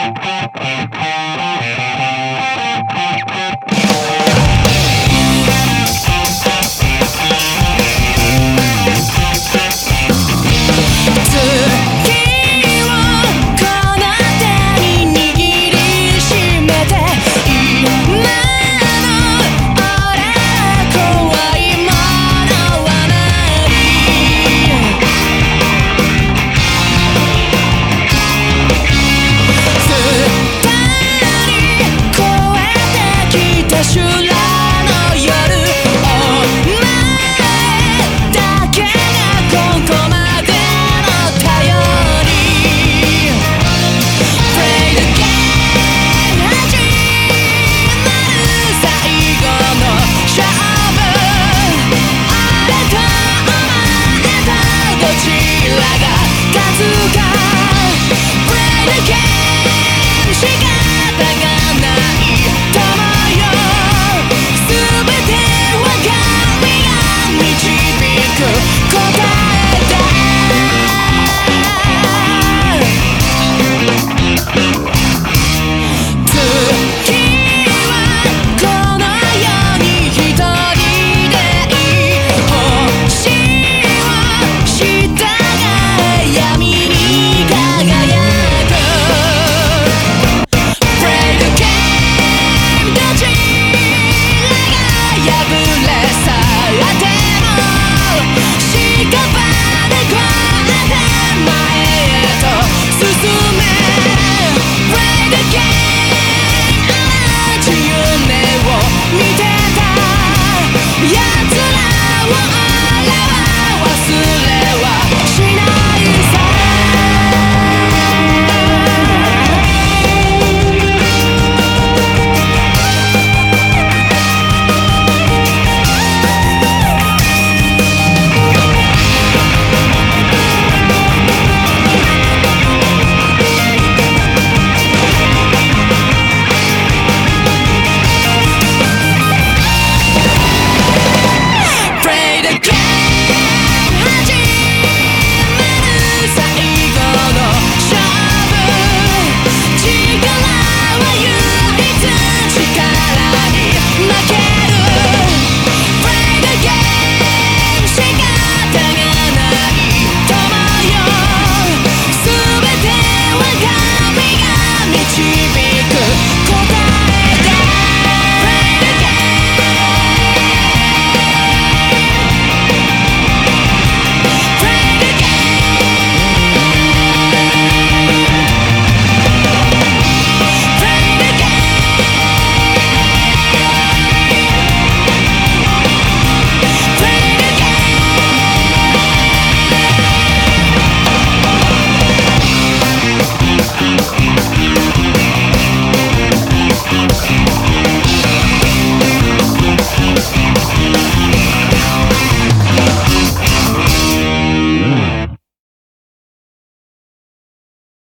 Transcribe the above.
Thank you. pressure